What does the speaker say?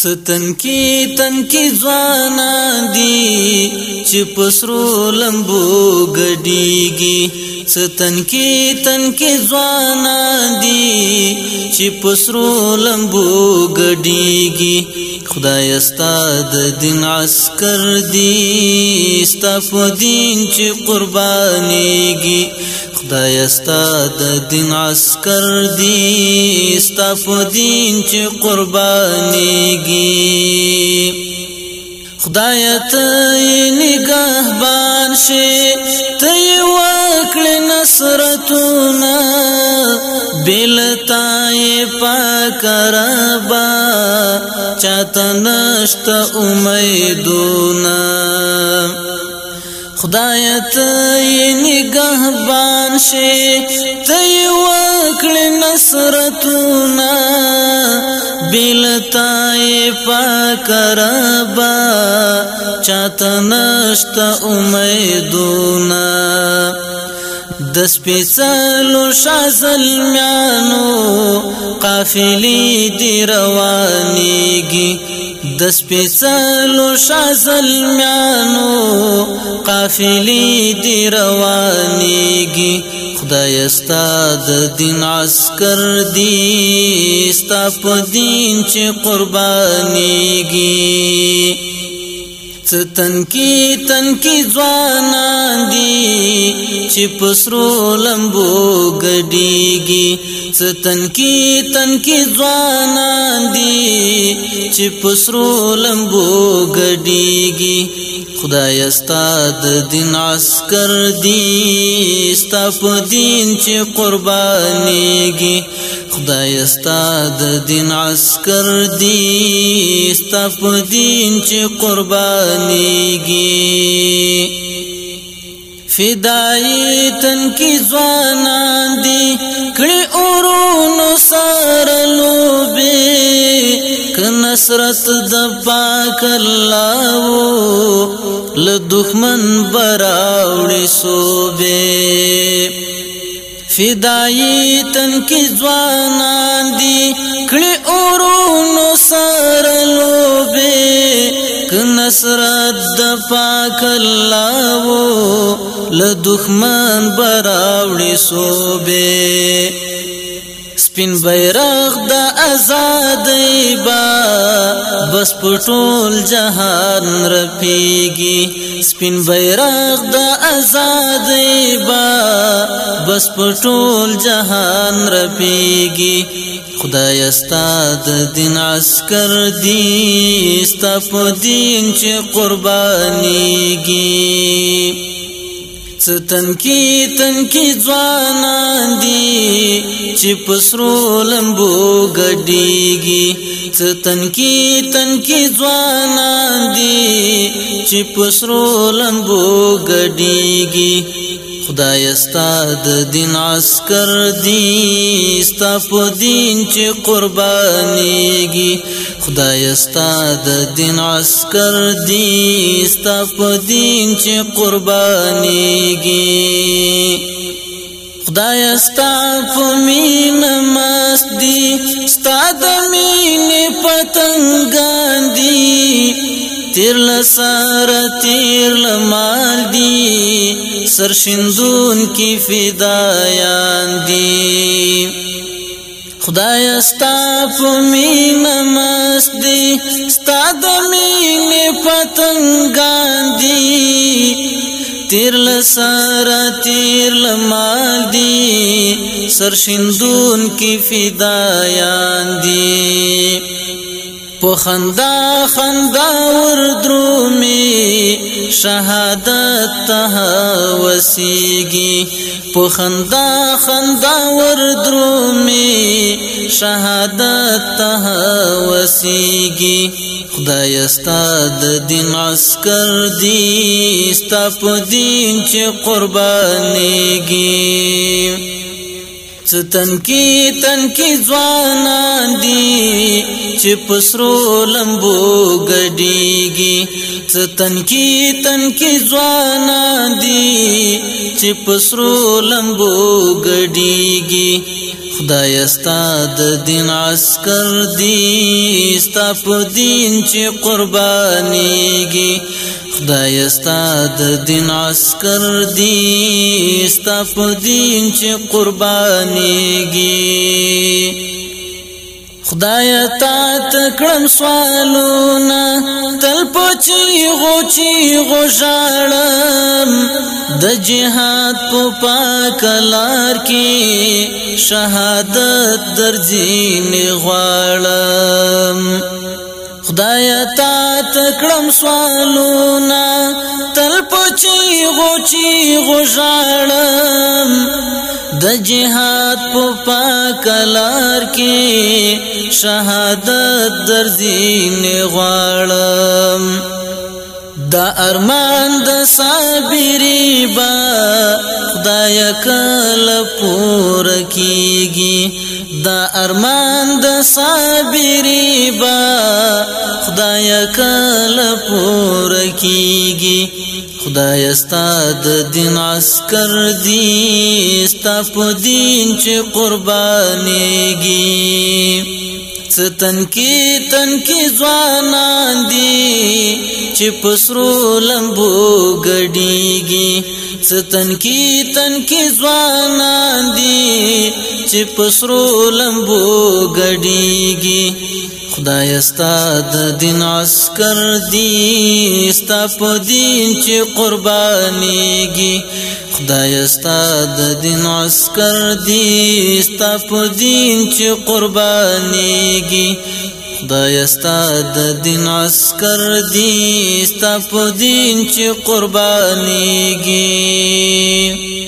ستن کی تن کی ځوانان دي چې پسرو لمبو غډيږي ستن کی تن کی ځوانان دي چې پسرو لمبو غډيږي خدای استاد دین عسكر دي استاف دین چې قربانيږي خدای استاد دین عسكر دی استاف دین چې قربانيږي خدای ته نگهبان شي ته وکړ نصرتونه بلتای پاک ربا چاته نشته امیدونه خدای ته نگهبان شي ته وکړ نصرتونه بلتای پاک ربا چاته نشته امیدونه د سپیڅلو شازل میانو قافلې دی روانيږي د سپیڅلو شازلمیانو قافلې دی روانيږي خدای استاد دین عسكر دی استاپ دین چې قربانيږي تنکی تنکی ځوانان دي چې پسرو لمبو ګډيږي تنکی تنکی ځوانان دي چې پسرو لمبو ګډيږي خدای استاد دین عسكر دي استاپ دین چې قربانيږي خدای استاد دین عسكر دی استاپ دین چې قربانيږي فدای تن کی ځوانان دی کړي اورونو سره لوبي کنصرت د پاک الله له دښمن براوړي سوبه فدایي تن کې ځوانان دي کړي اورونو سره لوبه کنسرت د پاک الله وو له دښمن براوړي صوبه سپین بیرغ د آزادۍ با بس پټول جهان رپیږي سپین بیرغ د آزادۍ با بس پټول جهان رپیږي خدای استاد دین عسكر دی استاپ دین چې قربانيږي تنکی تنکی ځوانان دي چې پسرو لمبو غډيږي څ تنکی تنکی ځوانان دي چې پسرو لمبو غډيږي خدای استاد دین عسكر دی ستا په دین چې قربانيږي خدای استاد دین عسكر دی ستا په دین چې قربانيږي خدای ستا په مين مست دي ستا د مين پتنګ دي تیر لسار تیر لمال دی سرشندون کی فدایان دی خدای استا فمین مست دی ستا د مین پتنګان دی تیر لسار تیر لمال دی سرشندون کی فدایان دی په خندا خندا ور درومي شهادت ته وسيږي په خندا خندا ور درومي شهادت ته وسيږي خدای استاد دین عسكر دي دی استاپ دین چې قربانيږي ستن کی تن کی ځوانان دي چې پسرو لمبو غډيږي ستن کی تن کی ځوانان دي چې پسرو لمبو غډيږي خدای استاد دین عسكر دی ستا په دین چې قربانيږي خدای استاد دین عسكر دی ستا په دین چې قربانيږي خدای تا تکړم سوالونه تل پچی غوچی غژړم د جهاد په پاکلار کې شهادت درځین غواړم خدای تا تکړم سوالونه تل پچی غوچی غژړم د جهاد په پاکلار کې شهادت درځین غواړم دا ارمان د صابری با خدای کله پور کیږي دا ارمان د صابری با خدای کله پور کیږي خدای استاد دین عسكر دی استاپ دین چې قربانيږي څه تنکی تنکی ځوانان دي چې پسرو لمبو ګډیږي ستنکی تنکی ځوانان دي چې پسرو لمبو ګډیږي خدای استاد دین عسكر دي استاپ دین چې قربانيږي خدای استاد دین عسكر دي استاپ دین چې قربانيږي خدای استاد دین عسكر دي ستا په دین چې قربانيږي